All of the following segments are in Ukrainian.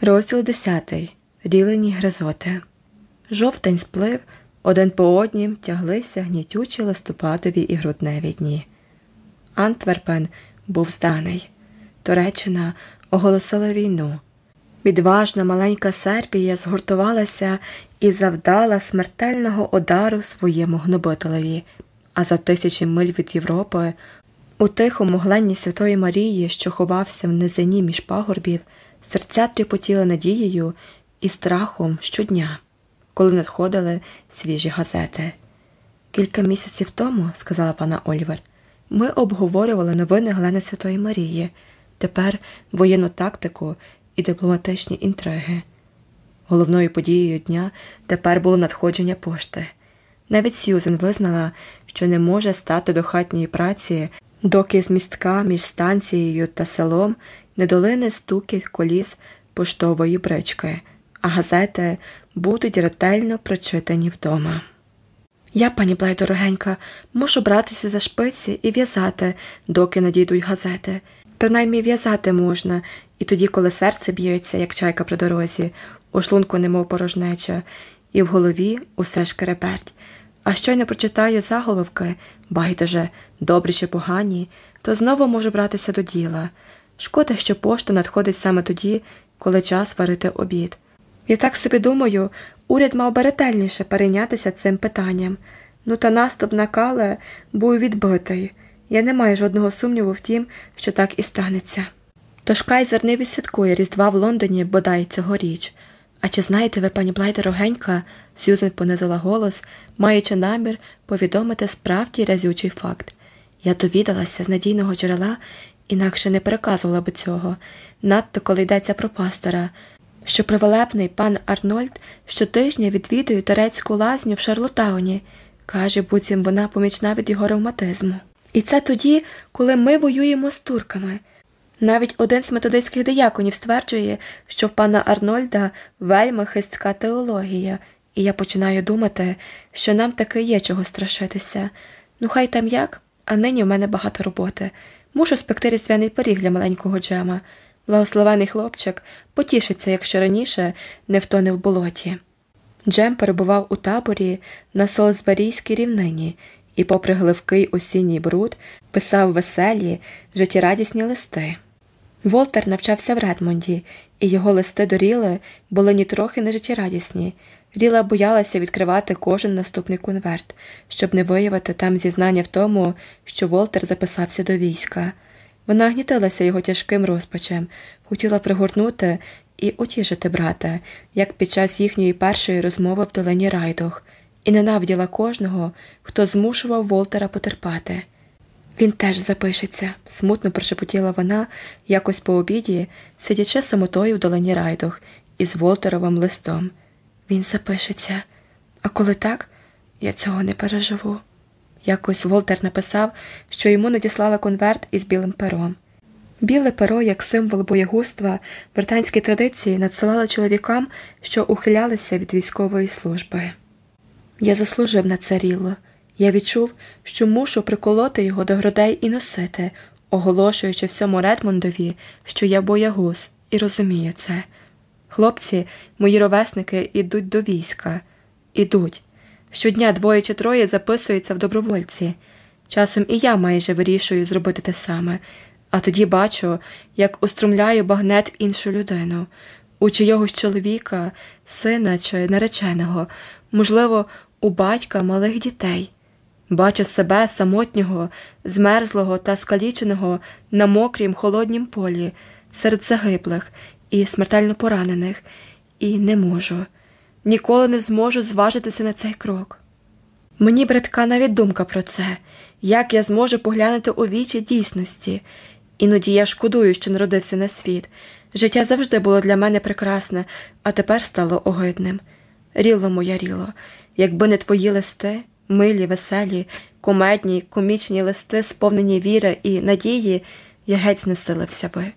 Розділ 10. Рілені гризоти. Жовтень сплив, один по однім тяглися гнітючі листопадові і грудневі дні. Антверпен був зданий. Туреччина оголосила війну. Відважна маленька Сербія згуртувалася і завдала смертельного удару своєму гнобителеві, а за тисячі миль від Європи, у тихому гленні Святої Марії, що ховався в низині між пагорбів, серця тріпотіли надією і страхом щодня, коли надходили свіжі газети. Кілька місяців тому, сказала пана Ольвер, ми обговорювали новини Глени Святої Марії, тепер воєнну тактику і дипломатичні інтриги. Головною подією дня тепер було надходження пошти. Навіть Сьюзен визнала, що не може стати до хатньої праці, доки з містка між станцією та селом не долине стукіт коліс поштової брички, а газети будуть ретельно прочитані вдома. Я, пані Блай, дорогенька, мушу братися за шпиці і в'язати, доки надійдуть газети. Принаймні в'язати можна, і тоді, коли серце б'ється, як чайка при дорозі, у шлунку немов порожнеча, і в голові усе ж кереперть. А щойно прочитаю заголовки, байдуже, добрі чи погані, то знову можу братися до діла. Шкода, що пошта надходить саме тоді, коли час варити обід. Я так собі думаю, уряд мав би ретельніше перейнятися цим питанням. Ну та наступ на кале був відбитий. Я не маю жодного сумніву в тім, що так і станеться. Тож Кайзер не відсвяткує Різдва в Лондоні бодай цьогоріч. А чи знаєте ви, пані Блай, дорогенька, Сюзен понизила голос, маючи намір повідомити справді разючий факт. Я довідалася з надійного джерела, інакше не переказувала би цього, надто коли йдеться про пастора, що привелепний пан Арнольд щотижня відвідує турецьку лазню в Шарлотауні, каже, буцім вона помічна від його ревматизму. І це тоді, коли ми воюємо з турками. Навіть один з методистських дияконів стверджує, що в пана Арнольда вельми хистка теологія, і я починаю думати, що нам таки є чого страшитися. Ну, хай там як, а нині в мене багато роботи. Мушу спекти різдвяний пиріг для маленького Джема. Благословений хлопчик потішиться, якщо раніше не втоне в болоті. Джем перебував у таборі на Солсберійській рівнині і, попри гливкий осінній бруд, писав веселі, життєрадісні листи. Волтер навчався в Редмонді, і його листи до Ріли були нітрохи не життєрадісні. Ріла боялася відкривати кожен наступний конверт, щоб не виявити там зізнання в тому, що Волтер записався до війська. Вона гнітилася його тяжким розпачем, хотіла пригорнути і утішити брата, як під час їхньої першої розмови в долині Райдох, і ненавиділа кожного, хто змушував Волтера потерпати. Він теж запишеться, смутно прошепотіла вона якось по обіді, сидячи самотою в долині Райдох із Волтеровим листом. Він запишеться, а коли так, я цього не переживу. Якось Волтер написав, що йому надіслали конверт із білим пером. Біле перо, як символ боєгуства, британській традиції надсилали чоловікам, що ухилялися від військової служби. Я заслужив на це ріло. Я відчув, що мушу приколоти його до грудей і носити, оголошуючи всьому Редмондові, що я боягуз, і розумію це. Хлопці, мої ровесники, ідуть до війська. Ідуть. Щодня двоє чи троє записуються в добровольці. Часом і я майже вирішую зробити те саме, а тоді бачу, як уструмляю багнет в іншу людину, у чийогось чоловіка, сина чи нареченого, можливо, у батька малих дітей. Бачу себе самотнього, змерзлого та скаліченого на мокрім холоднім полі, серед загиблих і смертельно поранених, і не можу, ніколи не зможу зважитися на цей крок. Мені бридка навіть думка про це, як я зможу поглянути у вічі дійсності. Іноді я шкодую, що народився на світ. Життя завжди було для мене прекрасне, а тепер стало огидним. Ріло моя ріло, якби не твої листи милі, веселі, кумедні, комічні листи, сповнені віри і надії, я геть знесилився би.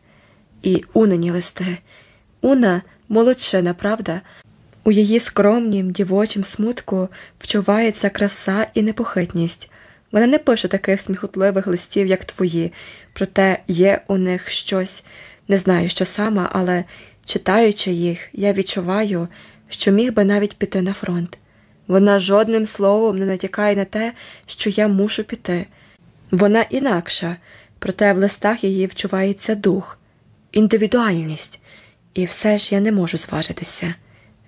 І унені листи. Уна молодшина, правда? У її скромнім, дівочім смутку вчувається краса і непохитність. Вона не пише таких сміхотливих листів, як твої, проте є у них щось, не знаю, що саме, але Читаючи їх, я відчуваю, що міг би навіть піти на фронт. Вона жодним словом не натякає на те, що я мушу піти. Вона інакша, проте в листах її вчувається дух, індивідуальність, і все ж я не можу зважитися.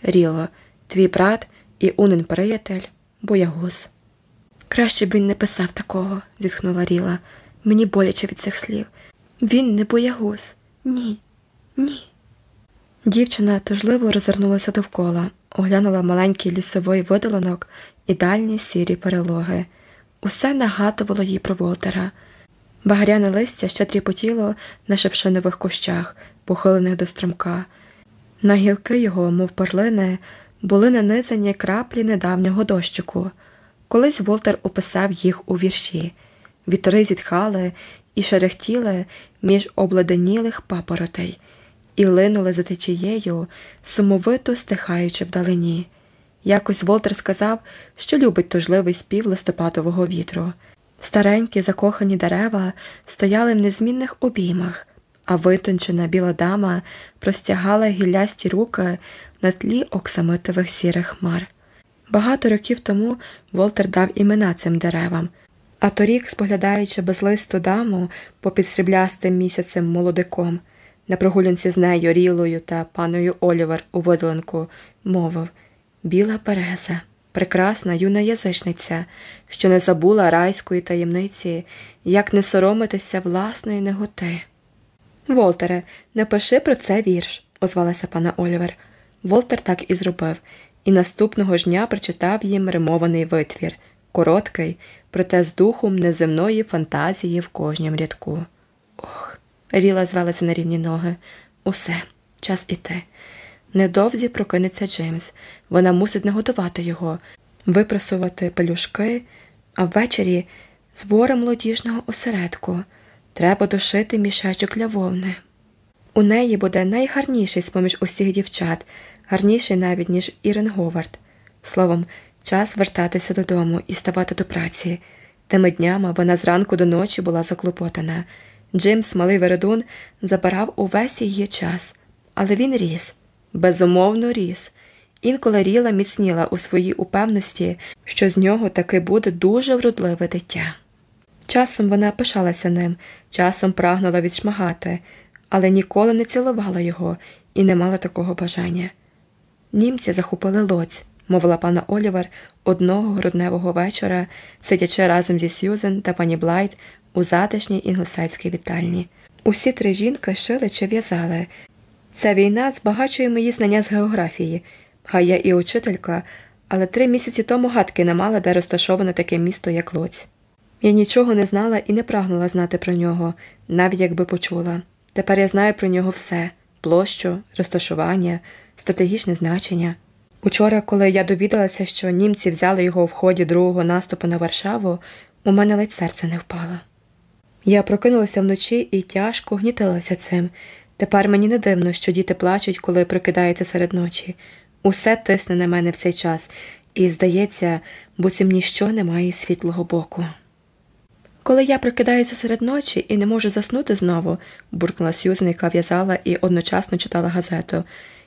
Ріло, твій брат і унен приятель, боягуз. Краще б він не писав такого, зітхнула Ріла. Мені боляче від цих слів. Він не боягуз. Ні, ні. Дівчина тужливо розвернулася довкола, оглянула маленький лісовий видолинок і дальні сірі перелоги. Усе нагадувало їй про Волтера. Багряне листя ще тріпотіло на шепшинових кущах, похилених до струмка. На гілки його, мов перлини, були нанизані краплі недавнього дощику. Колись Волтер описав їх у вірші. Вітри зітхали і шерехтіли між обладенілих папоротей і линули за течією, сумовито стихаючи вдалині. Якось Волтер сказав, що любить тужливий спів листопадового вітру. Старенькі закохані дерева стояли в незмінних обіймах, а витончена біла дама простягала гіллясті руки на тлі оксамитових сірих хмар. Багато років тому Волтер дав імена цим деревам, а торік, споглядаючи безлисту даму попід сріблястим місяцем молодиком, на прогулянці з нею Рілою та паною Олівер у видоленку, мовив Біла Переза, прекрасна юна язичниця, що не забула райської таємниці, як не соромитися власної неготи. Волтере, напиши про це вірш, озвалася пана Олівер. Волтер так і зробив, і наступного ж дня прочитав їм римований витвір, короткий, проте з духом неземної фантазії в кожнім рядку. Ох, Ріла звелася на рівні ноги. Усе, час іти. Недовзі прокинеться Джеймс. Вона мусить наготувати його, випрасувати пелюшки, а ввечері збори молодіжного осередку. Треба дошити мішечок для вовни. У неї буде найгарніший з поміж усіх дівчат, гарніший навіть, ніж Ірен Говард. Словом, час вертатися додому і ставати до праці. Тими днями вона зранку до ночі була заклопотана. Джимс, малий Вередун, забирав увесь її час, але він ріс, безумовно ріс. Інколи Ріла міцніла у своїй упевності, що з нього таки буде дуже вродливе дитя. Часом вона пишалася ним, часом прагнула відшмагати, але ніколи не цілувала його і не мала такого бажання. Німці захопили лоць, мовила пана Олівер одного грудневого вечора, сидячи разом зі Сьюзен та пані Блайт у затишній інглесайській вітальні. Усі три жінки шили чи в'язали. Ця війна збагачує мої знання з географії, хай я і учителька, але три місяці тому гадки не мала, де розташоване таке місто, як Лоць. Я нічого не знала і не прагнула знати про нього, навіть якби почула. Тепер я знаю про нього все площу, розташування, стратегічне значення. Учора, коли я довідалася, що німці взяли його в ході другого наступу на Варшаву, у мене ледь серце не впало. Я прокинулася вночі і тяжко гнітилася цим. Тепер мені не дивно, що діти плачуть, коли прокидаються серед ночі. Усе тисне на мене в цей час, і, здається, буцім ніщо не має світлого боку. Коли я прокидаюся серед ночі і не можу заснути знову, буркнула Сьюзен, яка в'язала і одночасно читала газету,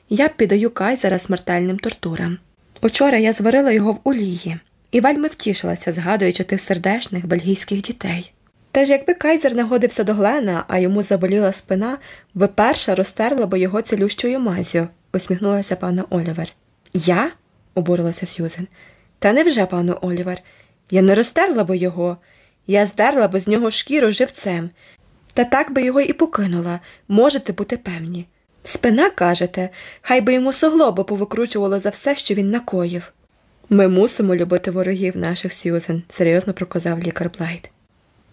я піддаю кайзера смертельним тортурам. Учора я зварила його в олії і вельми втішилася, згадуючи тих сердешних бельгійських дітей. Теж якби кайзер нагодився до Глена, а йому заболіла спина, ви перша розтерла би його цілющою мазю, усміхнулася пана Олівер. Я? обурилася Сьюзен. Та невже, пану Олівер? Я не розтерла би його. Я здерла би з нього шкіру живцем, та так би його і покинула, можете бути певні. Спина, кажете, хай би йому суглоби повикручувало за все, що він накоїв. Ми мусимо любити ворогів наших Сьюзен, серйозно проказав лікар Блайт.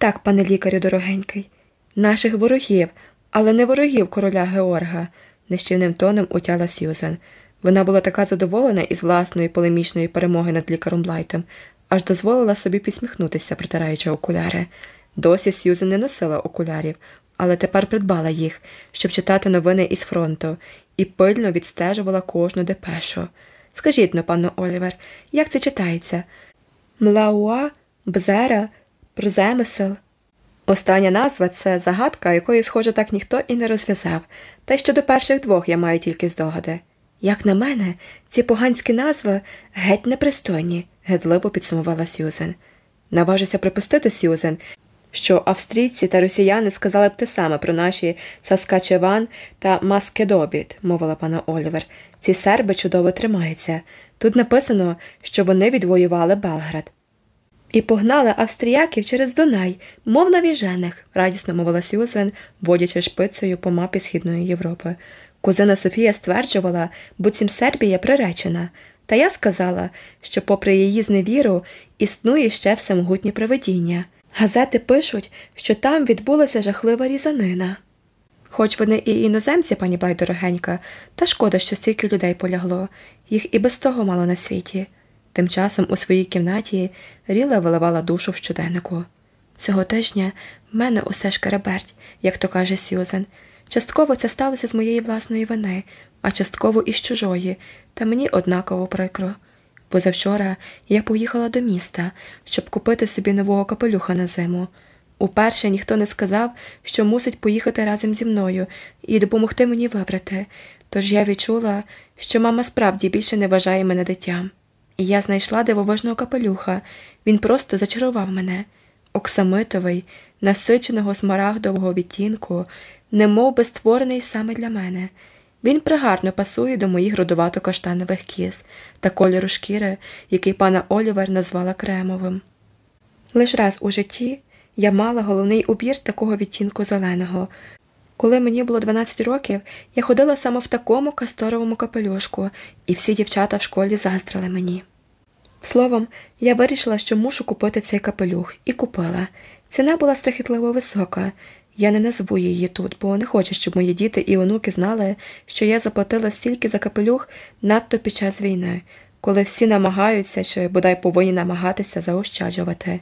Так, пане лікарю дорогенький, наших ворогів, але не ворогів короля Георга, нищівним тоном утяла Сьюзен. Вона була така задоволена із власної полемічної перемоги над лікаром Блайтом, аж дозволила собі підсміхнутися, протираючи окуляри. Досі Сьюзен не носила окулярів, але тепер придбала їх, щоб читати новини із фронту, і пильно відстежувала кожну депешу. Скажіть но, пане Олівер, як це читається? Млауа, Бзера, Прземисел? Остання назва це загадка, якої, схоже, так ніхто і не розв'язав, та й щодо перших двох я маю тільки здогади. Як на мене, ці поганські назви геть непристойні, гидливо підсумувала Сьюзен. Наважуся припустити, Сьюзен, що австрійці та росіяни сказали б те саме про наші Саскачеван та Маскедобіт, мовила пана Олівер. Ці серби чудово тримаються. Тут написано, що вони відвоювали Белград. І погнали австріяків через Дунай, мов на віжених, радісно мовила Сюзен, водячи шпицею по мапі Східної Європи. Кузина Софія стверджувала, буцім Сербія приречена, та я сказала, що, попри її зневіру, існує ще всемогутнє проведіння. Газети пишуть, що там відбулася жахлива різанина. Хоч вони і іноземці, пані Байдорогенька, та шкода, що стільки людей полягло, їх і без того мало на світі. Тим часом у своїй кімнаті Ріла виливала душу в щоденнику. Цього тижня в мене усе шкереберть, як то каже Сьюзен. Частково це сталося з моєї власної вини, а частково із чужої, та мені однаково прикро. Позавчора я поїхала до міста, щоб купити собі нового капелюха на зиму. Уперше ніхто не сказав, що мусить поїхати разом зі мною і допомогти мені вибрати, тож я відчула, що мама справді більше не вважає мене дитям. І я знайшла дивовижного капелюха, він просто зачарував мене. Оксамитовий, насиченого смарагдового відтінку, немов би створений саме для мене. Він пригарно пасує до моїх родувато каштанових кіз та кольору шкіри, який пана Олівер назвала кремовим. Лиш раз у житті я мала головний убір такого відтінку зеленого. Коли мені було 12 років, я ходила саме в такому касторовому капелюшку, і всі дівчата в школі заздрили мені. Словом, я вирішила, що мушу купити цей капелюх, і купила. Ціна була страхітливо висока. Я не назву її тут, бо не хочу, щоб мої діти і онуки знали, що я заплатила стільки за капелюх надто під час війни, коли всі намагаються чи бодай повинні намагатися заощаджувати.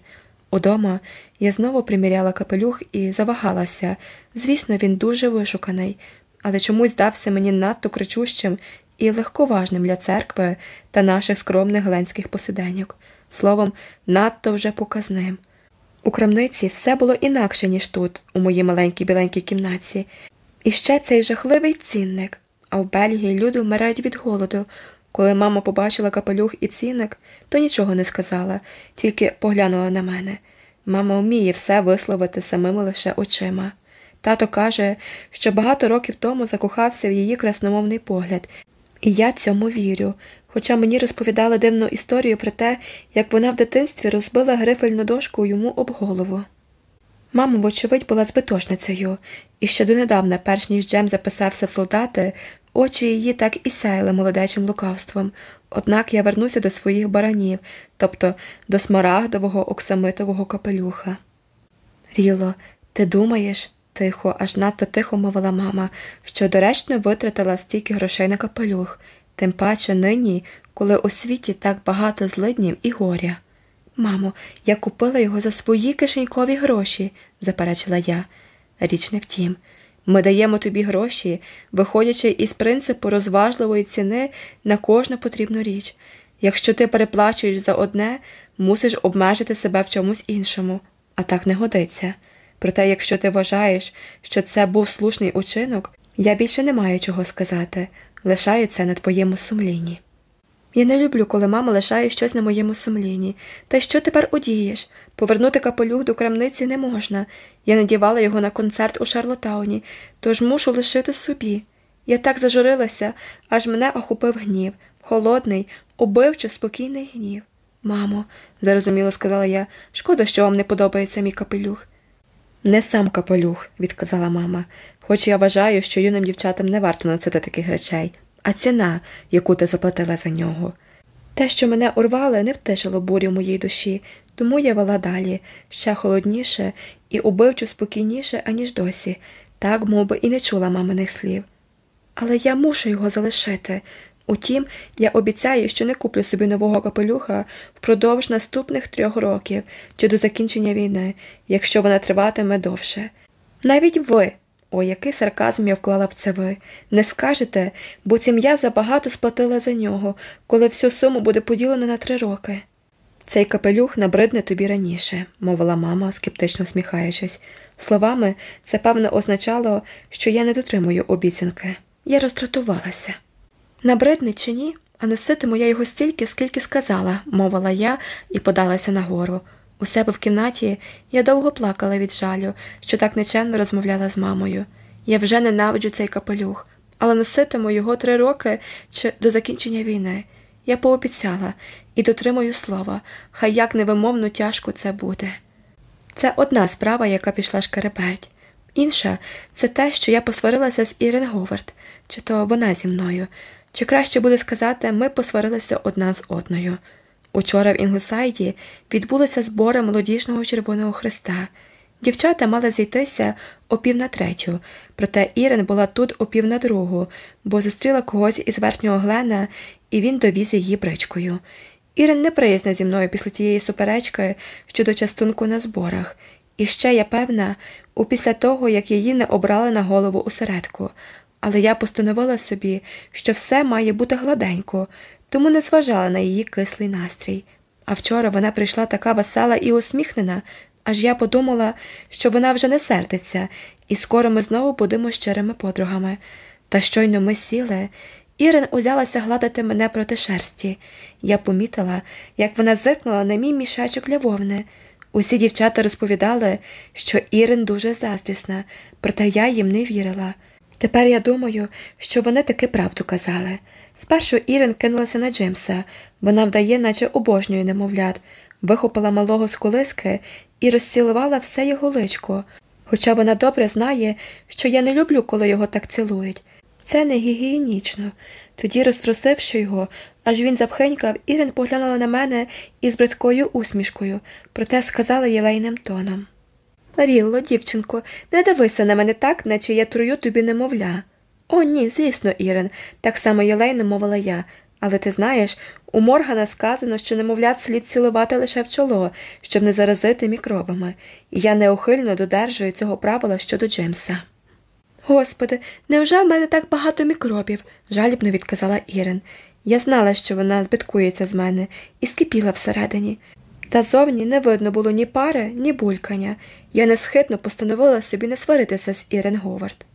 Удома я знову приміряла капелюх і завагалася. Звісно, він дуже вишуканий, але чомусь здався мені надто кричущим і легковажним для церкви та наших скромних гленських посиденьок, словом, надто вже показним. У крамниці все було інакше, ніж тут, у моїй маленькій біленькій кімнаті. І ще цей жахливий цінник, а в Бельгії люди вмирають від голоду. Коли мама побачила капелюх і цінник, то нічого не сказала, тільки поглянула на мене. Мама вміє все висловити самими лише очима. Тато каже, що багато років тому закохався в її красномовний погляд, і я цьому вірю, хоча мені розповідали дивну історію про те, як вона в дитинстві розбила грифельну дошку йому об голову. Мама, вочевидь, була збитошницею, і ще донедавна, перш ніж Джем записався в солдати, очі її так і сяяли молодечим лукавством, однак я вернуся до своїх баранів, тобто до смарагдового оксамитового капелюха. Ріло, ти думаєш? Тихо, аж надто тихо мовила мама, що доречно витратила стільки грошей на капелюх, тим паче нині, коли у світі так багато злиднів і горя. Мамо, я купила його за свої кишенькові гроші, заперечила я. Річ не втім. Ми даємо тобі гроші, виходячи із принципу розважливої ціни на кожну потрібну річ. Якщо ти переплачуєш за одне, мусиш обмежити себе в чомусь іншому, а так не годиться. Проте, якщо ти вважаєш, що це був слушний учинок, я більше не маю чого сказати, лишаю це на твоєму сумлінні. Я не люблю, коли мама лишає щось на моєму сумлінні. Та що тепер удієш? Повернути капелюх до крамниці не можна. Я надівала його на концерт у Шарлотауні, тож мушу лишити собі. Я так зажурилася, аж мене охопив гнів, холодний, убивчо спокійний гнів. Мамо, зарозуміло сказала я, шкода, що вам не подобається мій капелюх. Не сам капелюх, відказала мама, хоч я вважаю, що юним дівчатам не варто носити таких речей, а ціна, яку ти заплатила за нього. Те, що мене урвали, не втишило бурю в моїй душі, тому я вела далі ще холодніше і убивчо спокійніше, аніж досі, так мов би, і не чула маминих слів. Але я мушу його залишити. Утім, я обіцяю, що не куплю собі нового капелюха впродовж наступних трьох років чи до закінчення війни, якщо вона триватиме довше. Навіть ви, о, який сарказм я вклала в це ви, не скажете, бо цим я забагато сплатила за нього, коли всю суму буде поділено на три роки. Цей капелюх набридне тобі раніше, мовила мама, скептично всміхаючись. Словами, це певно означало, що я не дотримую обіцянки. Я роздратувалася. Набридне чи ні, а носитиму я його стільки, скільки сказала, мовила я і подалася нагору. У себе в кімнаті я довго плакала від жалю, що так нечемно розмовляла з мамою. Я вже ненавиджу цей капелюх, але носитиму його три роки чи до закінчення війни. Я пообіцяла і дотримую слова, хай як невимовно тяжко це буде. Це одна справа, яка пішла шкереперть. Інша це те, що я посварилася з Ірен Говард, чи то вона зі мною, чи краще буде сказати, ми посварилися одна з одною. Учора в Інглсайді відбулися збори молодіжного Червоного Хреста. Дівчата мали зійтися о пів на третю, проте Ірен була тут о пів на другу, бо зустріла когось із верхнього глена, і він довіз її бричкою. Ірен не приязна зі мною після тієї суперечки щодо частунку на зборах, і ще я певна, у після того, як її не обрали на голову у середку. Але я постановила собі, що все має бути гладенько, тому не зважала на її кислий настрій. А вчора вона прийшла така весела і усміхнена, аж я подумала, що вона вже не сердиться, і скоро ми знову будемо щирими подругами. Та щойно ми сіли. Ірин узялася гладити мене проти шерсті. Я помітила, як вона зиркнула на мій мішечок для вовни. Усі дівчата розповідали, що Ірин дуже заздрісна, проте я їм не вірила. Тепер я думаю, що вони таки правду казали. Спершу Ірин кинулася на Джимса, вона вдає, наче обожнює немовлят, вихопила малого з колиски і розцілувала все його личко, хоча вона добре знає, що я не люблю, коли його так цілують. Це не гігієнічно. Тоді, розтрусивши його, аж він запхенькав, Ірин поглянула на мене із бридкою усмішкою, проте сказала єлейним тоном Рілло, дівчинко, не дивися на мене так, наче я трую тобі немовля. О, ні, звісно, Ірин, так само єлейно мовила я. Але ти знаєш, у Моргана сказано, що немовлят слід цілувати лише в чоло, щоб не заразити мікробами, і я неухильно додержую цього правила щодо Джимса. Господи, невже в мене так багато мікробів? жалібно відказала Ірин. Я знала, що вона збиткується з мене, і скипіла всередині. Та зовні не видно було ні пари, ні булькання. Я несхитно постановила собі не сваритися з Ірен Говард.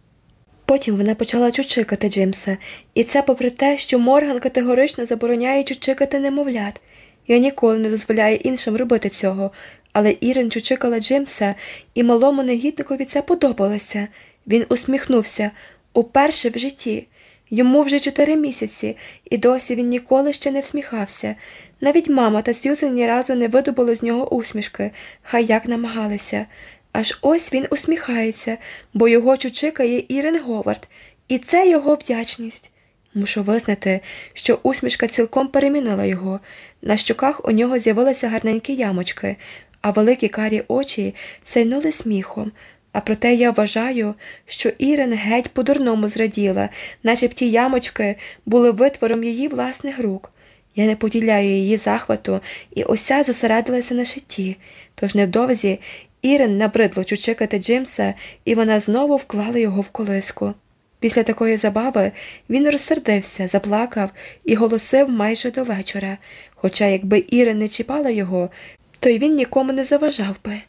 Потім вона почала чучикати Джимса, і це попри те, що Морган категорично забороняє чучикати немовлят. Я ніколи не дозволяю іншим робити цього, але Ірин чучикала Джимса, і малому негідникові це подобалося. Він усміхнувся уперше в житті. Йому вже чотири місяці, і досі він ніколи ще не всміхався. Навіть мама та Сюзен ні разу не видобули з нього усмішки, хай як намагалися. Аж ось він усміхається, бо його чучикає Ірин Говард, і це його вдячність. Мушу визнати, що усмішка цілком перемінила його. На щоках у нього з'явилися гарненькі ямочки, а великі карі очі сяйнули сміхом. А проте я вважаю, що Ірин геть по-дурному зраділа, наче б ті ямочки були витвором її власних рук. Я не поділяю її захвату і ося зосередилася на шитті, тож невдовзі Ірин набридло чучикати Джимса, і вона знову вклала його в колиску. Після такої забави він розсердився, заплакав і голосив майже до вечора, хоча якби Ірин не чіпала його, то й він нікому не заважав би.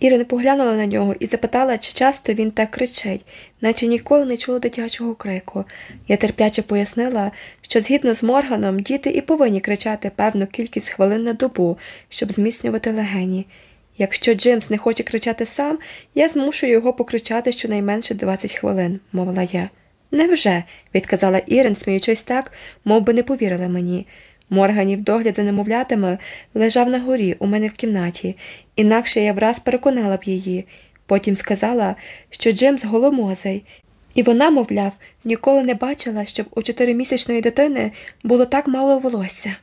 Ірина поглянула на нього і запитала, чи часто він так кричить, наче ніколи не чула дитячого крику. Я терпляче пояснила, що згідно з Морганом діти і повинні кричати певну кількість хвилин на добу, щоб зміцнювати легені. Якщо Джимс не хоче кричати сам, я змушую його покричати щонайменше 20 хвилин, мовила я. Невже? відказала Ірин, сміючись так, мов би не повірила мені. Морганів догляд за немовлятами лежав на горі у мене в кімнаті, інакше я враз переконала б її. Потім сказала, що Джимс голомозий, і вона, мовляв, ніколи не бачила, щоб у чотиримісячної дитини було так мало волосся.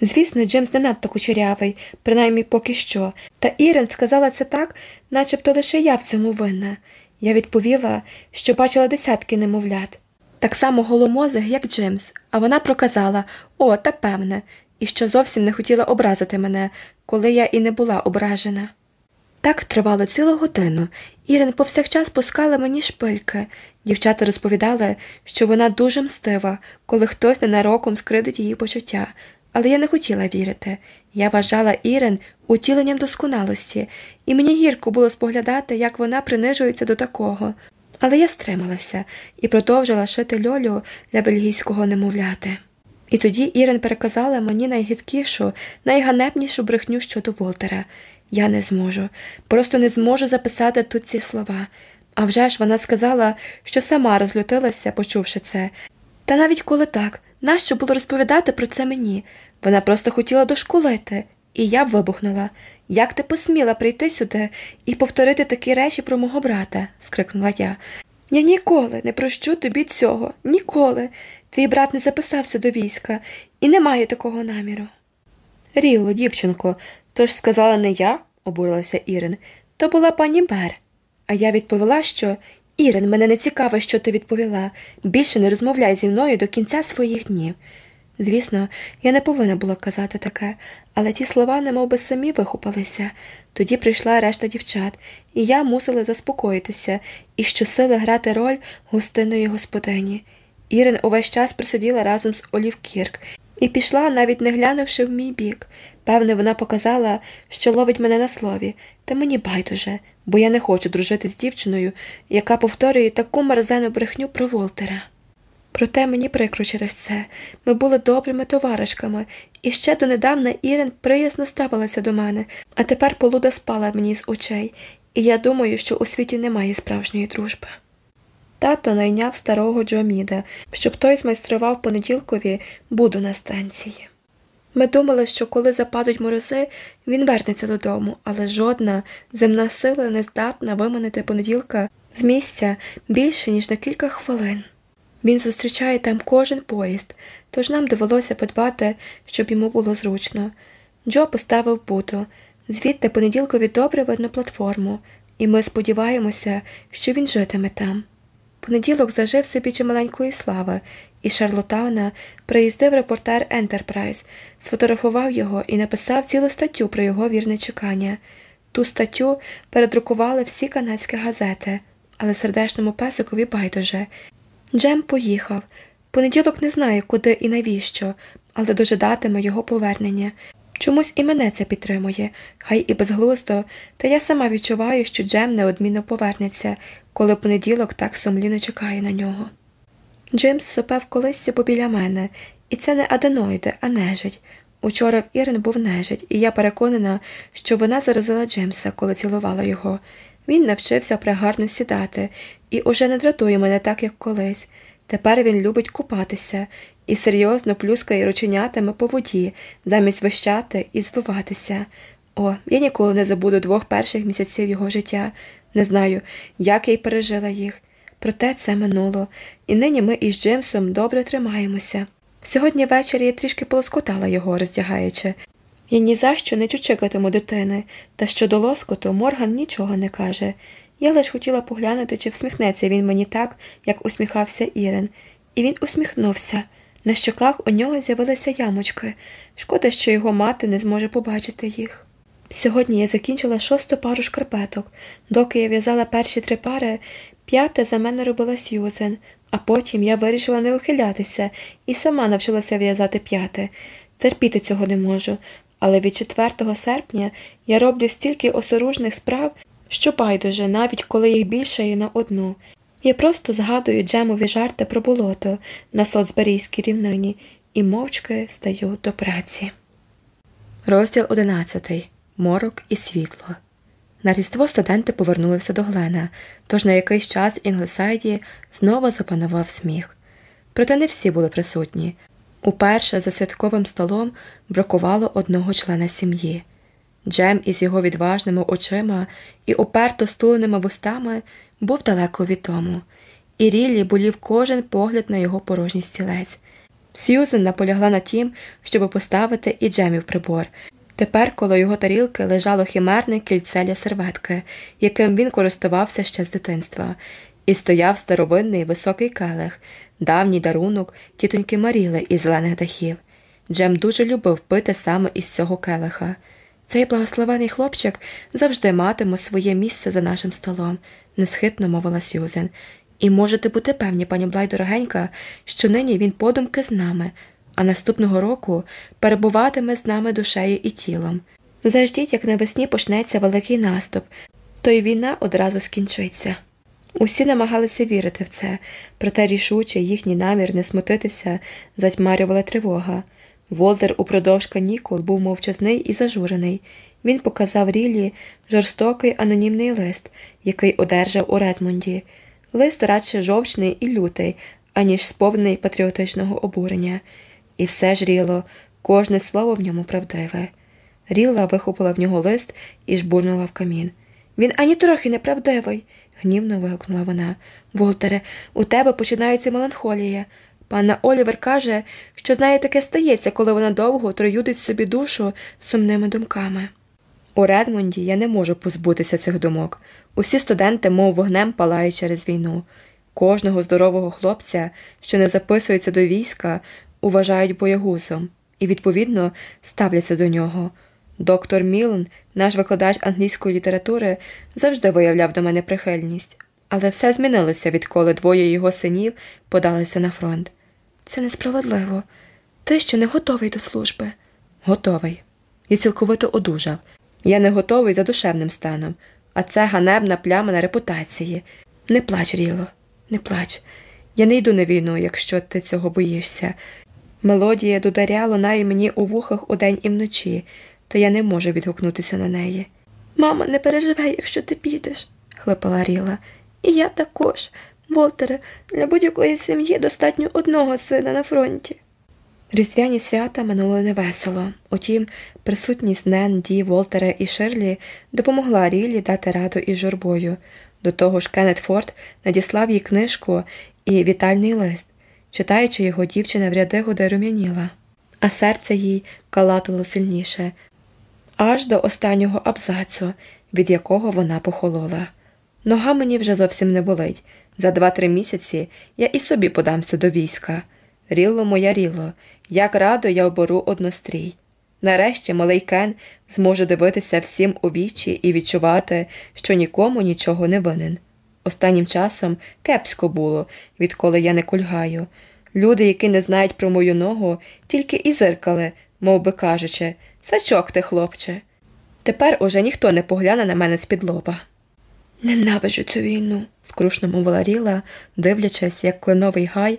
Звісно, Джимс не надто кучерявий, принаймні поки що, та Ірин сказала це так, начебто лише я в цьому винна. Я відповіла, що бачила десятки немовлят так само голомозих, як Джимс, а вона проказала о, та певне, і що зовсім не хотіла образити мене, коли я і не була ображена. Так тривало цілу годину. Ірин повсякчас пускала мені шпильки. Дівчата розповідали, що вона дуже мстива, коли хтось ненароком скривдить її почуття, Але я не хотіла вірити. Я вважала Ірен утіленням досконалості, і мені гірко було споглядати, як вона принижується до такого. Але я стрималася і продовжила шити льолю для бельгійського немовляти. І тоді Ірен переказала мені найгидкішу, найганебнішу брехню щодо Волтера. Я не зможу, просто не зможу записати тут ці слова. А вже ж вона сказала, що сама розлютилася, почувши це. Та навіть коли так, нащо було розповідати про це мені? Вона просто хотіла дошкулити, і я вибухнула. Як ти посміла прийти сюди і повторити такі речі про мого брата? скрикнула я. Я ніколи не прощу тобі цього, ніколи. Твій брат не записався до війська і не має такого наміру. Ріло, дівчинко, то ж сказала не я, обурилася Ірин, то була пані Бер. А я відповіла, що Ірин, мене не цікаво, що ти відповіла. Більше не розмовляй зі мною до кінця своїх днів. Звісно, я не повинна була казати таке, але ті слова немов би самі вихопилися. Тоді прийшла решта дівчат, і я мусила заспокоїтися і щосили грати роль гостинної господині. Ірин увесь час просиділа разом з Олів Кірк і пішла, навіть не глянувши в мій бік. Певне, вона показала, що ловить мене на слові, та мені байдуже, бо я не хочу дружити з дівчиною, яка повторює таку мерзену брехню про Волтера. Проте мені прикро через це. Ми були добрими товаришками, і ще донедавна Ірин приязно ставилася до мене, а тепер полуда спала мені з очей, і я думаю, що у світі немає справжньої дружби. Тато найняв старого Джоміда, щоб той змайстрував понеділкові буду на станції. Ми думали, що коли западуть морози, він вернеться додому, але жодна земна сила не здатна виманити понеділка з місця більше, ніж на кілька хвилин. Він зустрічає там кожен поїзд, тож нам довелося подбати, щоб йому було зручно. Джо поставив буту, звідти понеділкові добре видно платформу, і ми сподіваємося, що він житиме там. Понеділок зажив собі чималенької слави, і Шарлотауна приїздив репортер Ентерпрайз, сфотографував його і написав цілу статтю про його вірне чекання. Ту статтю передрукували всі канадські газети, але сердечному песикові байдуже. Джем поїхав. Понеділок не знає, куди і навіщо, але дожидатиме його повернення. Чомусь і мене це підтримує, хай і безглуздо, та я сама відчуваю, що Джем неодмінно повернеться, коли понеділок так сумлінно чекає на нього. Джимс сопев колись побіля мене, і це не аденоїди, а нежить. Учора в Ірин був нежить, і я переконана, що вона заразила Джимса, коли цілувала його. Він навчився пригарно сідати і уже не дратує мене так, як колись. Тепер він любить купатися і серйозно плюскає рученятами по воді, замість вищати і звиватися. О, я ніколи не забуду двох перших місяців його життя. Не знаю, як я й пережила їх. Проте це минуло, і нині ми із Джимсом добре тримаємося. Сьогодні ввечері я трішки полоскотала його, роздягаючи. Я ні за що не чучикатиму дитини, та щодо лоскоту Морган нічого не каже. Я лише хотіла поглянути, чи всміхнеться він мені так, як усміхався Ірин, і він усміхнувся. На щоках у нього з'явилися ямочки. Шкода, що його мати не зможе побачити їх. Сьогодні я закінчила шосту пару шкарпеток. Доки я в'язала перші три пари, п'яте за мене робила Сьюзен, а потім я вирішила не ухилятися і сама навчилася в'язати п'яте. Терпіти цього не можу, але від 4 серпня я роблю стільки осоружних справ, що байдуже, навіть коли їх більше є на одну. Я просто згадую джемові жарти про болото на Соцберійській рівнині і мовчки стаю до праці. Розділ одинадцятий Морок і світло. На різдво студенти повернулися до Глена, тож на якийсь час Інглесайді знову запанував сміх. Проте не всі були присутні. Уперше за святковим столом бракувало одного члена сім'ї. Джем із його відважними очима і уперто стуленими вустами був далеко від дому, і Ріллі болів кожен погляд на його порожній стілець. Сьюзен наполягла на тім, щоб поставити і Джемів прибор. Тепер коло його тарілки лежало химерне кільце для серветки, яким він користувався ще з дитинства, і стояв старовинний високий келих, давній дарунок тітоньки Маріли із зелених дахів. Джем дуже любив пити саме із цього келиха. Цей благословений хлопчик завжди матиме своє місце за нашим столом, несхитно мовила Сюзен. І можете бути певні, пані Блай дорогенька, що нині він подумки з нами, а наступного року перебуватиме з нами душею і тілом. Заждіть, як навесні почнеться великий наступ, то й війна одразу скінчиться. Усі намагалися вірити в це, проте рішуче їхній намір не смутитися затьмарювала тривога. Волтер упродовж канікул був мовчазний і зажурений. Він показав Рілі жорстокий анонімний лист, який одержав у Редмонді. Лист радше жовчний і лютий, аніж сповнений патріотичного обурення. І все ж ріло, кожне слово в ньому правдиве. Рілла вихопила в нього лист і жбурнула в камін. Він ані трохи неправдивий, гнівно вигукнула вона. Волтере, у тебе починається меланхолія. Панна Олівер каже, що з нею таке стається, коли вона довго троюдить собі душу сумними думками. У Редмонді я не можу позбутися цих думок. Усі студенти, мов вогнем, палають через війну. Кожного здорового хлопця, що не записується до війська, уважають боягузом і, відповідно, ставляться до нього. Доктор Мілн, наш викладач англійської літератури, завжди виявляв до мене прихильність, але все змінилося, відколи двоє його синів подалися на фронт. Це несправедливо. Ти ще не готовий до служби. Готовий. Я цілковито одужав. Я не готовий за душевним станом, а це ганебна пляма на репутації. Не плач, Ріло, не плач. Я не йду на війну, якщо ти цього боїшся. Мелодія дударя лунає мені у вухах удень і вночі, та я не можу відгукнутися на неї. Мама, не переживай, якщо ти підеш, хлипала Ріла. І я також. Волтере, для будь-якої сім'ї достатньо одного сина на фронті. Різдвяні свята минули невесело, утім, присутність Нен, Ді, Волтера і Ширлі допомогла Рілі дати раду із журбою. До того ж, Кеннет Форд надіслав їй книжку і вітальний лист. Читаючи його, дівчина в ряди годи рум'яніла, а серце їй калатило сильніше, аж до останнього абзацу, від якого вона похолола. Нога мені вже зовсім не болить. За два-три місяці я і собі подамся до війська. Ріло моя ріло, як радо я оберу однострій. Нарешті малий Кен зможе дивитися всім у вічі і відчувати, що нікому нічого не винен. Останнім часом кепсько було, відколи я не кульгаю. Люди, які не знають про мою ногу, тільки і зиркали, мов би кажучи, сачок ти, хлопче. Тепер уже ніхто не погляне на мене з-під лоба. Ненавиджу цю війну, скрушно мовила Ріла, дивлячись, як кленовий гай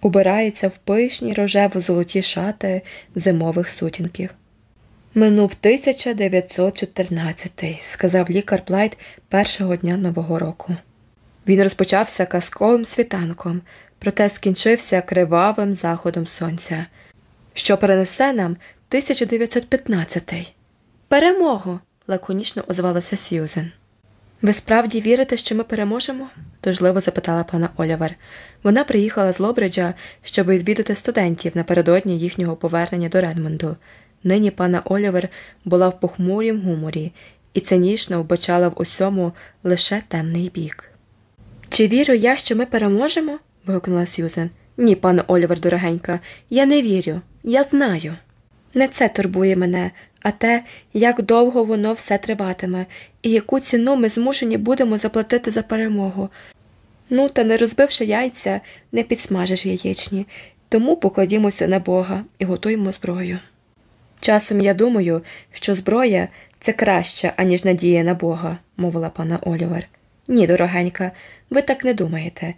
убирається в пишні рожево золоті шати зимових сутінків. Минув 1914, сказав лікар Блайт першого дня Нового року. Він розпочався казковим світанком, проте скінчився кривавим заходом сонця, що перенесе нам 1915. Перемогу! лаконічно озвалася Сьюзен. Ви справді вірите, що ми переможемо? тужливо запитала пана Олівер. Вона приїхала з Лобриджа, щоб відвідати студентів напередодні їхнього повернення до Редмонду. Нині пана Олівер була в похмурім гуморі і цинічно вбачала в усьому лише темний бік. Чи вірю я, що ми переможемо? вигукнула Сьюзен. Ні, пане Олівер, дорогенька, я не вірю, я знаю. Не це турбує мене, а те, як довго воно все триватиме, і яку ціну ми змушені будемо заплатити за перемогу. Ну, та не розбивши яйця, не підсмажиш яєчні, тому покладімося на Бога і готуємо зброю. Часом я думаю, що зброя це краще, аніж надія на Бога, мовила пана Олівер. Ні, дорогенька, ви так не думаєте.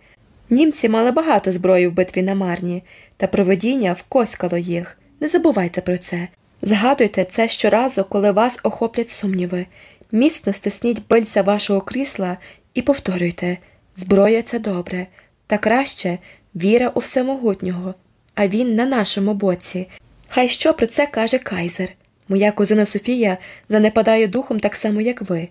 Німці мали багато зброї в битві на Марні, та проведіння вкоськало їх. Не забувайте про це. Згадуйте це щоразу, коли вас охоплять сумніви. Міцно стисніть бильця вашого крісла і повторюйте зброя це добре, та краще віра у всемогутнього, а він на нашому боці. Хай що про це каже Кайзер. Моя кузина Софія занепадає духом так само, як ви.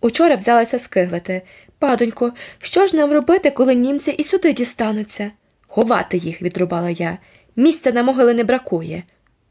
Учора взялася скиглити. Падонько, що ж нам робити, коли німці і сюди дістануться? Ховати їх, відрубала я. Місця на могили не бракує.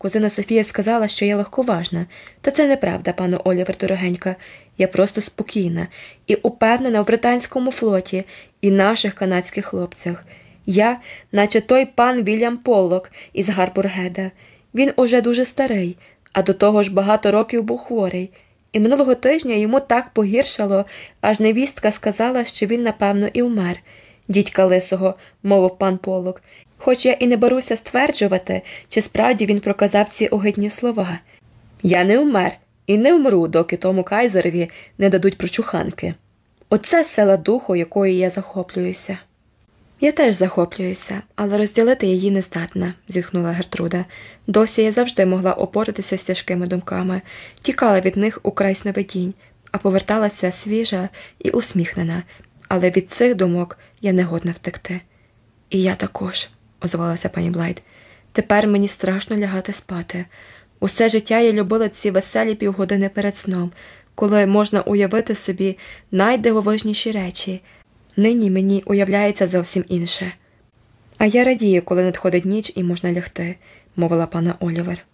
Кузина Софія сказала, що я легковажна, та це неправда, пану Олівер дорогенька. Я просто спокійна і упевнена в британському флоті і наших канадських хлопцях. Я, наче той пан Вільям Поллок із Гарбургеда. Він уже дуже старий, а до того ж багато років був хворий. І минулого тижня йому так погіршало, аж невістка сказала, що він, напевно, і вмер. дідька лисого, мовив пан Полок, хоч я і не беруся стверджувати, чи справді він проказав ці огидні слова. Я не вмер і не вмру, доки тому кайзерові не дадуть прочуханки. Оце сила духу, якою я захоплююся. Я теж захоплююся, але розділити її не здатна, зітхнула Гертруда. Досі я завжди могла опоратися з тяжкими думками, тікала від них у край сновидінь, а поверталася свіжа і усміхнена, але від цих думок я не годна втекти. І я також, озвалася пані Блайт. Тепер мені страшно лягати спати. Усе життя я любила ці веселі півгодини перед сном, коли можна уявити собі найдивовижніші речі. Нині мені уявляється зовсім інше. А я радію, коли надходить ніч і можна лягти, мовила пана Олівер.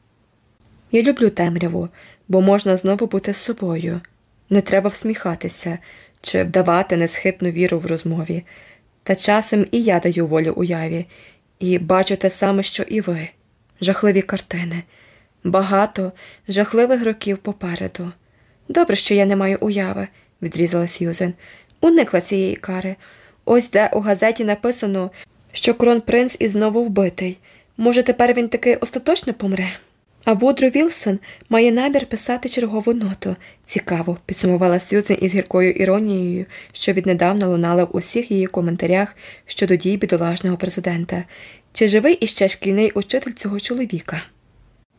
Я люблю темряву, бо можна знову бути з собою. Не треба всміхатися чи вдавати несхитну віру в розмові. Та часом і я даю волю уяві, і бачу те саме, що і ви жахливі картини, багато жахливих років попереду. Добре, що я не маю уяви, відрізала Сьюзен. Уникла цієї кари. Ось де у газеті написано, що кронпринц і знову вбитий. Може, тепер він таки остаточно помре? А Вудро Вілсон має намір писати чергову ноту. Цікаво, підсумувала Сьюзен із гіркою іронією, що віднедавна лунала в усіх її коментарях щодо дій бідолашного президента. Чи живий іще шкільний учитель цього чоловіка?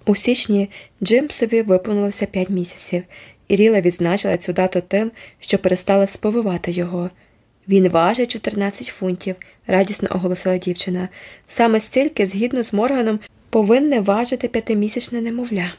У січні Джимсові виповнилося п'ять місяців, і Ріла відзначила цю дату тим, що перестала сповивати його. Він важить 14 фунтів, радісно оголосила дівчина. Саме стільки, згідно з Морганом, повинне важити п'ятимісячне немовля.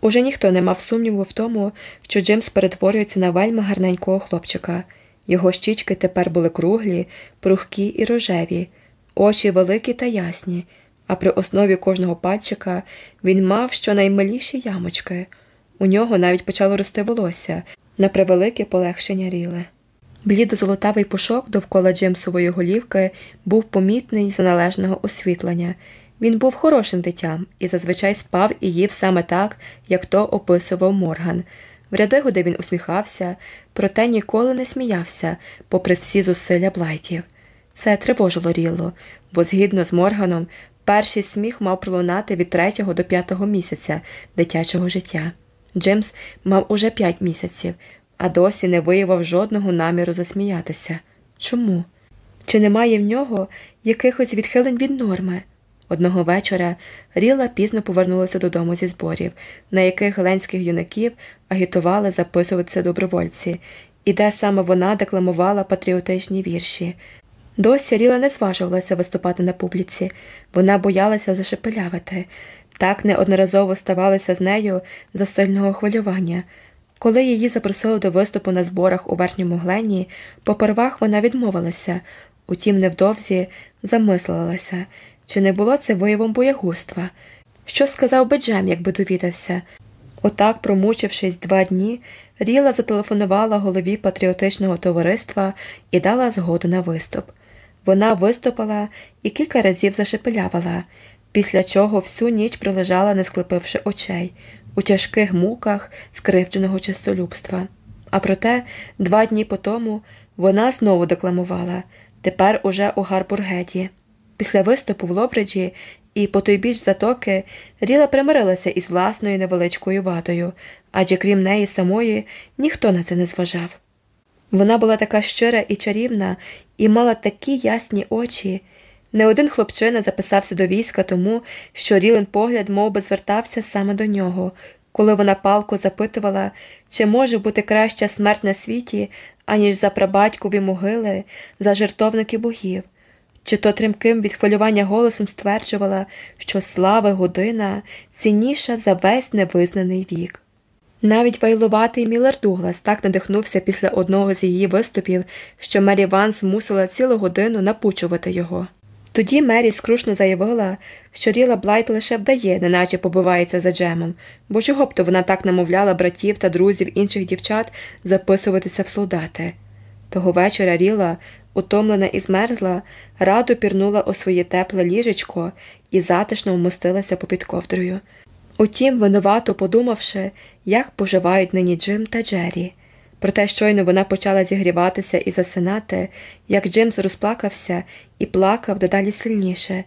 Уже ніхто не мав сумніву в тому, що Джимс перетворюється на вельми гарненького хлопчика. Його щічки тепер були круглі, прухкі і рожеві, очі великі та ясні, а при основі кожного пальчика він мав щонаймиліші ямочки. У нього навіть почало рости волосся на превелике полегшення ріле. Блідо-золотавий пушок довкола Джимсової голівки був помітний за належного освітлення. Він був хорошим дитям і зазвичай спав і їв саме так, як то описував Морган. В ряди годи він усміхався, проте ніколи не сміявся, попри всі зусилля блайтів. Це тривожило Рілло, бо згідно з Морганом, перший сміх мав пролунати від третього до п'ятого місяця дитячого життя. Джимс мав уже п'ять місяців, а досі не виявив жодного наміру засміятися. Чому? Чи немає в нього якихось відхилень від норми? Одного вечора Ріла пізно повернулася додому зі зборів, на яких геленських юнаків агітували записуватися добровольці, і де саме вона декламувала патріотичні вірші. Досі Ріла не зважувалася виступати на публіці, вона боялася зашепелявити. Так неодноразово ставалося з нею за сильного хвилювання. Коли її запросили до виступу на зборах у верхньому глені, попервах вона відмовилася, утім, невдовзі замислилася, чи не було це виявом боягузтва. Що сказав би Джем, якби довідався? Отак, промучившись два дні, Ріла зателефонувала голові патріотичного товариства і дала згоду на виступ. Вона виступила і кілька разів зашепелявала, після чого всю ніч пролежала, не склепивши очей, у тяжких муках скривдженого чистолюбства. А проте, два дні по тому вона знову декламувала, тепер уже у Гарбургеді. Після виступу в Лобриджі і по той біч затоки Ріла примирилася із власною невеличкою ватою, адже крім неї самої ніхто на це не зважав. Вона була така щира і чарівна і мала такі ясні очі. Не один хлопчина записався до війська тому, що Рілен погляд мов би, звертався саме до нього, коли вона палко запитувала, чи може бути краща смерть на світі, аніж за прабатькові могили, за жертовники богів, чи то тримким від хвилювання голосом стверджувала, що слава година цінніша за весь невизнаний вік. Навіть вайлуватий Міллер Дуглас так надихнувся після одного з її виступів, що Мері Ван змусила цілу годину напучувати його. Тоді Мері скрушно заявила, що Ріла Блайт лише вдає, неначе побивається за Джемом, бо чого б то вона так намовляла братів та друзів інших дівчат записуватися в солдати. Того вечора Ріла, утомлена і змерзла, радо пірнула у своє тепле ліжечко і затишно вмостилася попід ковдрою. Утім, винувато подумавши, як поживають нині Джим та Джері. Проте щойно вона почала зігріватися і засинати, як Джимс розплакався і плакав дедалі сильніше.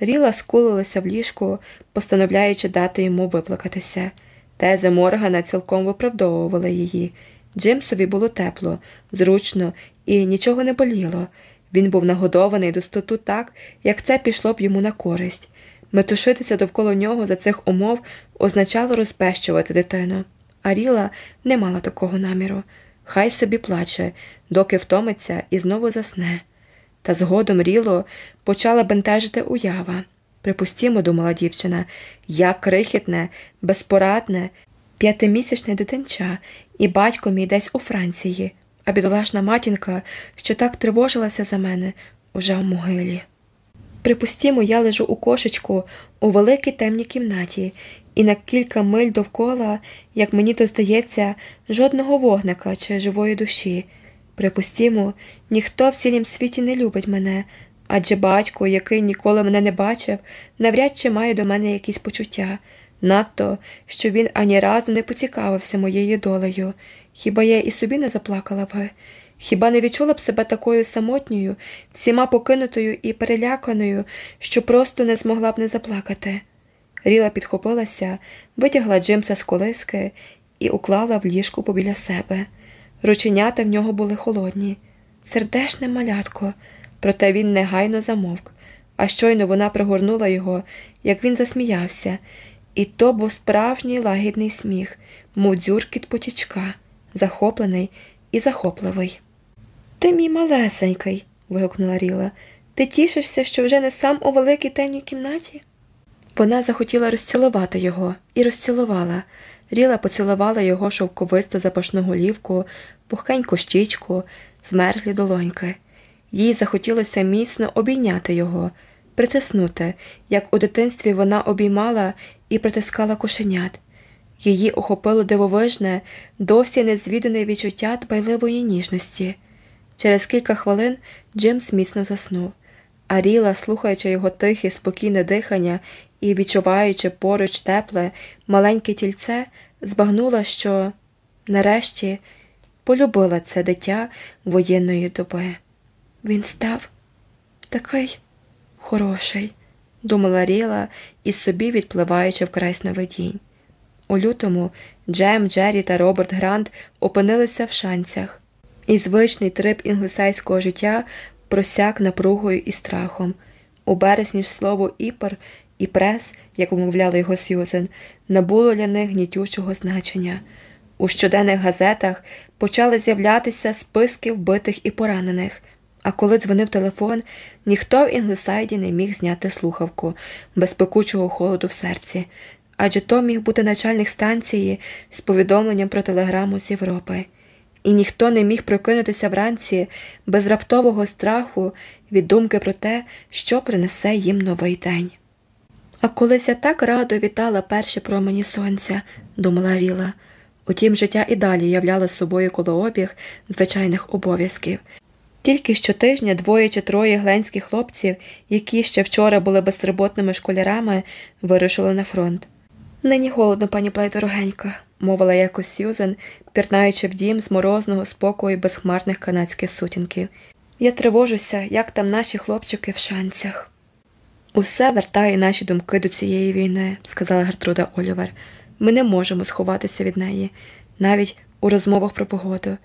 Ріла скулилася в ліжку, постановляючи дати йому виплакатися. Тези Моргана цілком виправдовували її. Джимсові було тепло, зручно і нічого не боліло. Він був нагодований до стоту так, як це пішло б йому на користь. Метушитися довкола нього за цих умов означало розпещувати дитину. А Ріла не мала такого наміру. Хай собі плаче, доки втомиться і знову засне. Та згодом Ріло почала бентежити уява. Припустімо, думала дівчина, як крихітне, безпорадне, п'ятимісячне дитинча, і батько мій десь у Франції, а бідолашна матінка, що так тривожилася за мене, уже в могилі. Припустімо, я лежу у кошечку у великій темній кімнаті, і на кілька миль довкола, як мені то здається, жодного вогника чи живої душі. Припустімо, ніхто в цілім світі не любить мене, адже батько, який ніколи мене не бачив, навряд чи має до мене якісь почуття, надто, що він ані разу не поцікавився моєю долею. Хіба я і собі не заплакала би? Хіба не відчула б себе такою самотньою, всіма покинутою і переляканою, що просто не змогла б не заплакати? Ріла підхопилася, витягла Джимса з колиски і уклала в ліжку побіля себе. Рученята в нього були холодні, сердешне малятко, проте він негайно замовк, а щойно вона пригорнула його, як він засміявся, і то був справжній лагідний сміх, мов дзюркіт потічка, захоплений і захопливий. Ти мій малесенький. вигукнула Ріла. Ти тішишся, що вже не сам у великій темній кімнаті? Вона захотіла розцілувати його і розцілувала. Ріла поцілувала його шовковисту запашну голівку, пухеньку щічку, змерзлі долоньки. Їй захотілося міцно обійняти його, притиснути, як у дитинстві вона обіймала і притискала кошенят. Її охопило дивовижне, досі незвідане відчуття дбайливої ніжності. Через кілька хвилин Джимс міцно заснув, а Ріла, слухаючи його тихе, спокійне дихання і відчуваючи поруч тепле, маленьке тільце, збагнула, що, нарешті, полюбила це дитя воєнної доби. Він став такий хороший, думала Ріла із собі відпливаючи вкрай сновидінь. У лютому Джем, Джері та Роберт Грант опинилися в шанцях, і звичний триб інглсайдського життя просяк напругою і страхом. У березні ж слово іпер і прес, як умовляла його Сьюзен, набуло для них гнітючого значення. У щоденних газетах почали з'являтися списки вбитих і поранених. А коли дзвонив телефон, ніхто в Інглсайді не міг зняти слухавку без пекучого холоду в серці, адже то міг бути начальник станції з повідомленням про телеграму з Європи, і ніхто не міг прокинутися вранці без раптового страху від думки про те, що принесе їм новий день. А колись я так радо вітала перші промені сонця, думала Ріла. Утім, життя і далі являло собою колообіг звичайних обов'язків. Тільки щотижня двоє чи троє гленських хлопців, які ще вчора були безроботними школярами, вирушили на фронт. Нині голодно, пані Плейдорогенька», мовила якось Сюзен, пірнаючи в дім з морозного спокою безхмарних канадських сутінків. Я тривожуся, як там наші хлопчики в шанцях. Усе вертає наші думки до цієї війни, сказала Гертруда Олівер. Ми не можемо сховатися від неї, навіть у розмовах про погоду.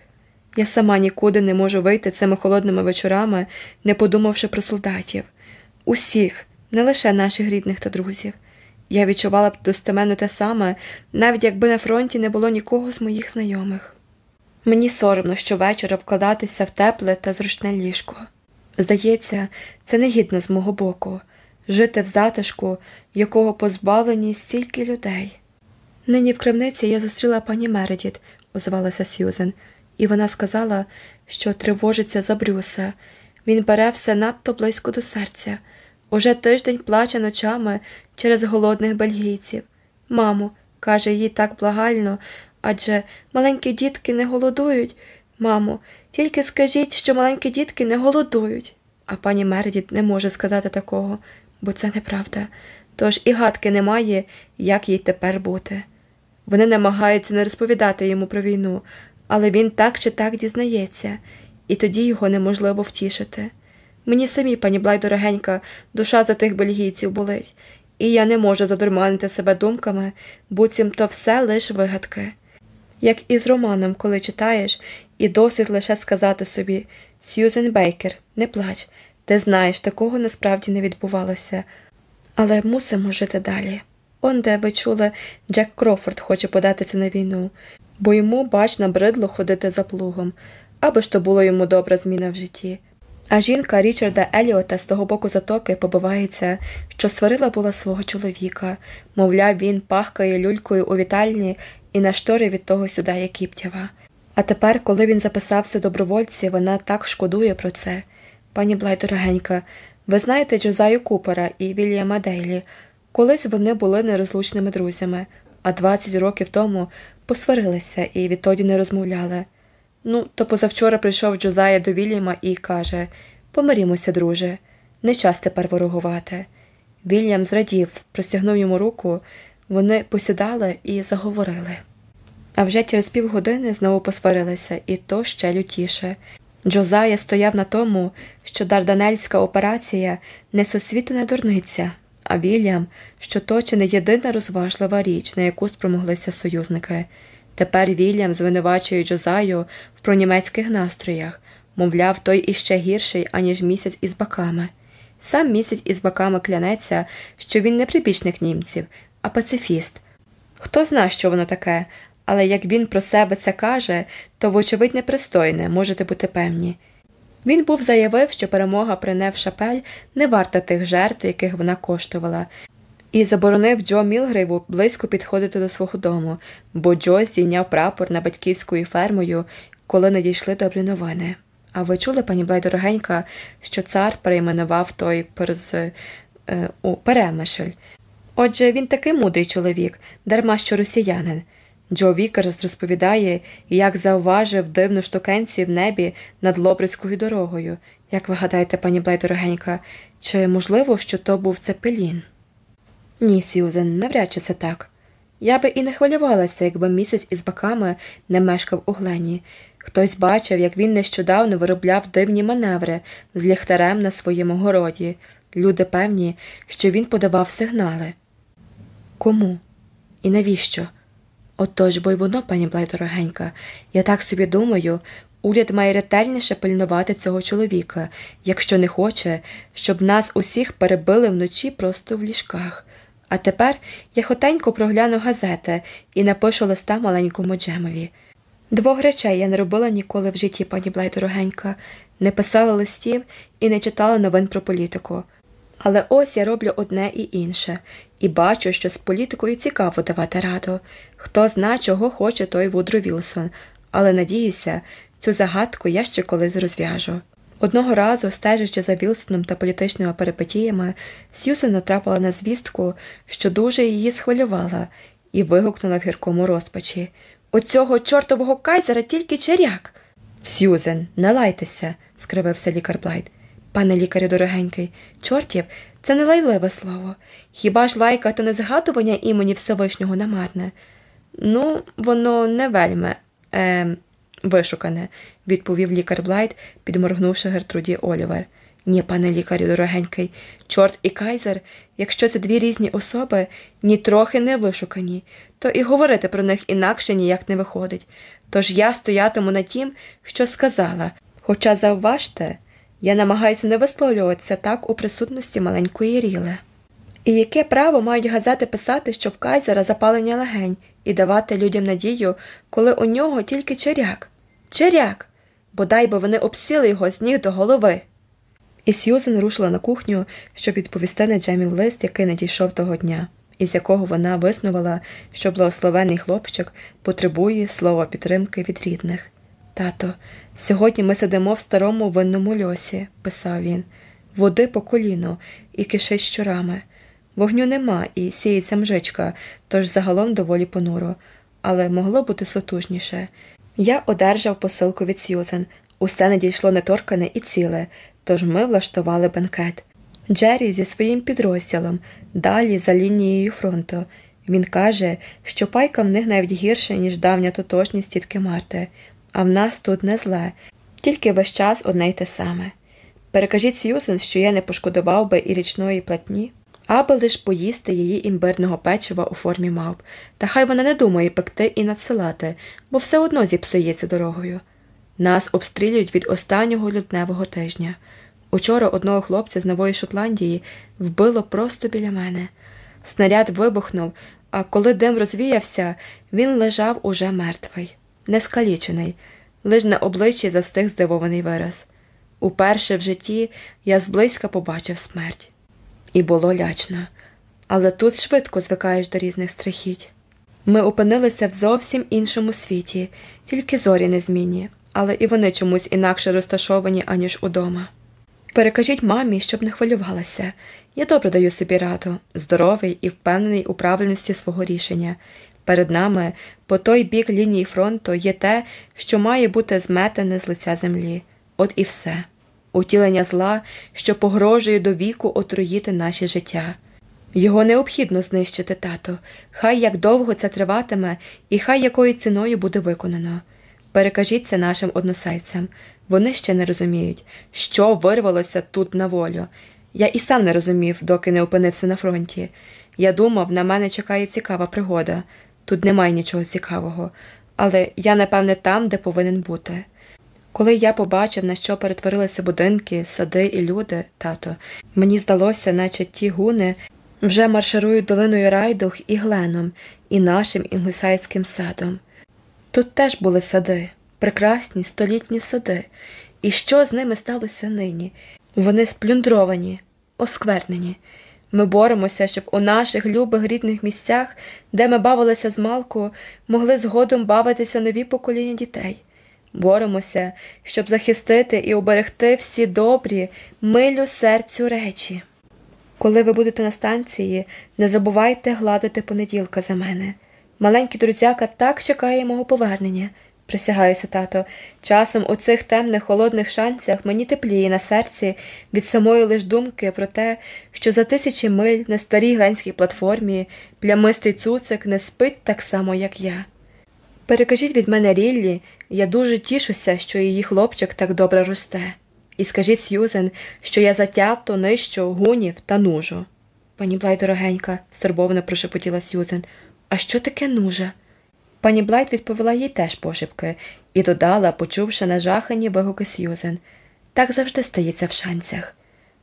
Я сама нікуди не можу вийти цими холодними вечорами, не подумавши про солдатів. Усіх, не лише наших рідних та друзів. Я відчувала б достеменно те саме, навіть якби на фронті не було нікого з моїх знайомих. Мені соромно щовечора вкладатися в тепле та зручне ліжко. Здається, це негідно з мого боку жити в затишку, якого позбавлені стільки людей. Нині в крамниці я зустріла пані Мередіт, озвалася Сьюзен, і вона сказала, що тривожиться за Брюса. Він бере все надто близько до серця. Уже тиждень плаче ночами через голодних бельгійців. Мамо, каже їй так благально, адже маленькі дітки не голодують. Мамо, тільки скажіть, що маленькі дітки не голодують. А пані Мередіт не може сказати такого, бо це неправда. Тож і гадки немає, як їй тепер бути. Вони намагаються не розповідати йому про війну, але він так чи так дізнається, і тоді його неможливо втішити. Мені самі, пані Блай, дорогенька, душа за тих бельгійців болить, і я не можу задурманити себе думками, буцім то все лиш вигадки. Як і з романом, коли читаєш, і досить лише сказати собі Сьюзен Бейкер, не плач, ти знаєш, такого насправді не відбувалося, але мусимо жити далі. Он де ви чули, Джек Крофорд хоче податися на війну, бо йому, бач, набридло ходити за плугом, аби ж то було йому добра зміна в житті. А жінка Річарда Еліота з того боку затоки побивається, що сварила була свого чоловіка, мовляв, він пахкає люлькою у вітальні і на штори від того сідає кіптява. А тепер, коли він записався добровольці, вона так шкодує про це. Пані Блай, дорогенька, ви знаєте Джозаю Купера і Вільяма Дейлі. Колись вони були нерозлучними друзями, а 20 років тому посварилися і відтоді не розмовляли. Ну, то позавчора прийшов Джозая до Вільяма і каже Помирімося, друже, не час тепер ворогувати. Вільям зрадів, простягнув йому руку, вони посідали і заговорили. А вже через півгодини знову посварилися, і то ще лютіше. Джозая стояв на тому, що дарданельська операція не сосвітена дурниця, а Вільям, що то чи не єдина розважлива річ, на яку спромоглися союзники. Тепер Вільям звинувачує Джозаю в пронімецьких настроях, мовляв, той іще гірший, аніж місяць із баками. Сам місяць із баками клянеться, що він не прибічник німців, а пацифіст. Хто зна, що воно таке, але як він про себе це каже, то, вочевидь, непристойне, можете бути певні. Він був заявив, що перемога при Шапель не варта тих жертв, яких вона коштувала, і заборонив Джо Мілгрейву близько підходити до свого дому, бо Джо здійняв прапор над батьківською фермою, коли надійшли добрі новини. А ви чули, пані Блай дорогенька, що цар перейменував той перз е, у Перемишль? Отже, він такий мудрий чоловік, дарма що росіянин. Джо Вікерс розповідає, як зауважив дивну штукенцію в небі над Лобрицькою дорогою. Як ви гадаєте, пані Блай дорогенька, чи можливо, що то був цепелін? Ні, Сьюзен, навряд чи це так. Я би і не хвилювалася, якби місяць із баками не мешкав у глені. Хтось бачив, як він нещодавно виробляв дивні маневри з ліхтарем на своєму городі. Люди певні, що він подавав сигнали. Кому? І навіщо? Отож, бо й воно, пані Блай дорогенька, я так собі думаю, уряд має ретельніше пильнувати цього чоловіка, якщо не хоче, щоб нас усіх перебили вночі просто в ліжках. А тепер я хотенько прогляну газети і напишу листа маленькому Джемові. Двох речей я не робила ніколи в житті, пані Блай дорогенька, не писала листів і не читала новин про політику. Але ось я роблю одне і інше, і бачу, що з політикою цікаво давати раду. Хто зна, чого хоче той Вудро Вілсон, але надіюся, цю загадку я ще колись розв'яжу. Одного разу, стежачи за Вілсоном та політичними перипетіями, Сьюзен натрапила на звістку, що дуже її схвилювала, і вигукнула в гіркому розпачі Оцього чортового кайзера тільки чиряк. Сьюзен, не лайтеся, скривився лікар Блайт. Пане лікарю дорогенький, чортів це не лайливе слово. Хіба ж лайка то не згадування імені Всевишнього намарне? Ну, воно не вельми е, вишукане, відповів лікар Блайт, підморгнувши Гертруді Олівер. Ні, пане лікарю дорогенький, чорт і кайзер, якщо це дві різні особи, нітрохи не вишукані, то і говорити про них інакше ніяк не виходить. Тож я стоятиму на тім, що сказала. Хоча завважте, я намагаюся не висловлюватися так у присутності маленької Ріле. І яке право мають газети писати, що в Кайзера запалення легень, і давати людям надію, коли у нього тільки черяк? Черяк! Бодай би вони обсіли його з ніг до голови. І Сьюзен рушила на кухню, щоб відповісти на Джемів лист, який надійшов того дня, із якого вона виснувала, що благословений хлопчик потребує слова підтримки від рідних. Тато, сьогодні ми сидимо в старому винному льосі, писав він, води по коліно і кишить щурами. Вогню нема і сіється мжичка, тож загалом доволі понуро, але могло бути сотужніше. Я одержав посилку від Сьюзен. Усе надійшло неторкане і ціле, тож ми влаштували бенкет. Джері зі своїм підрозділом, далі за лінією фронту. Він каже, що пайка в них навіть гірша, ніж давня тотожність тітки Марти. А в нас тут не зле, тільки весь час одне й те саме. Перекажіть Сьюзен, що я не пошкодував би і річної платні, аби лиш поїсти її імбирного печива у формі мавп, та хай вона не думає пекти і надсилати, бо все одно зіпсується дорогою. Нас обстрілюють від останнього лютневого тижня. Учора одного хлопця з Нової Шотландії вбило просто біля мене. Снаряд вибухнув, а коли дим розвіявся, він лежав уже мертвий, нескалічений, лиш на обличчі застиг здивований вираз. Уперше в житті я зблизька побачив смерть. І було лячно, але тут швидко звикаєш до різних страхіть. Ми опинилися в зовсім іншому світі, тільки зорі незмінні, але і вони чомусь інакше розташовані, аніж удома. Перекажіть мамі, щоб не хвилювалася. Я добре даю собі раду, здоровий і впевнений у правильності свого рішення. Перед нами, по той бік лінії фронту, є те, що має бути зметене з лиця землі. От і все утілення зла, що погрожує до віку отруїти наше життя. Його необхідно знищити, тато, хай як довго це триватиме, і хай якою ціною буде виконано. Перекажіть це нашим односельцям. Вони ще не розуміють, що вирвалося тут на волю. Я і сам не розумів, доки не опинився на фронті. Я думав, на мене чекає цікава пригода. Тут немає нічого цікавого, але я, напевне, там, де повинен бути. Коли я побачив, на що перетворилися будинки, сади і люди, тато, мені здалося, наче ті гуни вже марширують долиною райдух і гленом, і нашим інглісайським садом. Тут теж були сади, прекрасні столітні сади, і що з ними сталося нині? Вони сплюндровані, осквернені. Ми боремося, щоб у наших любих рідних місцях, де ми бавилися з малку, могли згодом бавитися нові покоління дітей. Боремося, щоб захистити і оберегти всі добрі, милю серцю речі. Коли ви будете на станції, не забувайте гладити понеділка за мене. Маленький друзяка так чекає мого повернення, присягаюся, тато. Часом у цих темних холодних шанцях мені тепліє на серці від самої лиш думки про те, що за тисячі миль на старій гленській платформі плямистий цуцик не спить так само, як я. Перекажіть від мене Ріллі, я дуже тішуся, що її хлопчик так добре росте. І скажіть Сьюзен, що я затято нищу гунів та нужу. Пані Блайт дорогенька, стурбовано прошепотіла Сьюзен. А що таке нужа? Пані Блайт відповіла їй теж пошепки і додала, почувши нажахані вигуки Сьюзен. Так завжди стається в шанцях.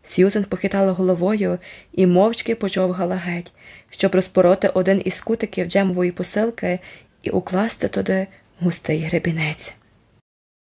Сьюзен похитала головою і мовчки почовгала геть, щоб розпороти один із кутиків джемової посилки і укласти туди густий гребінець.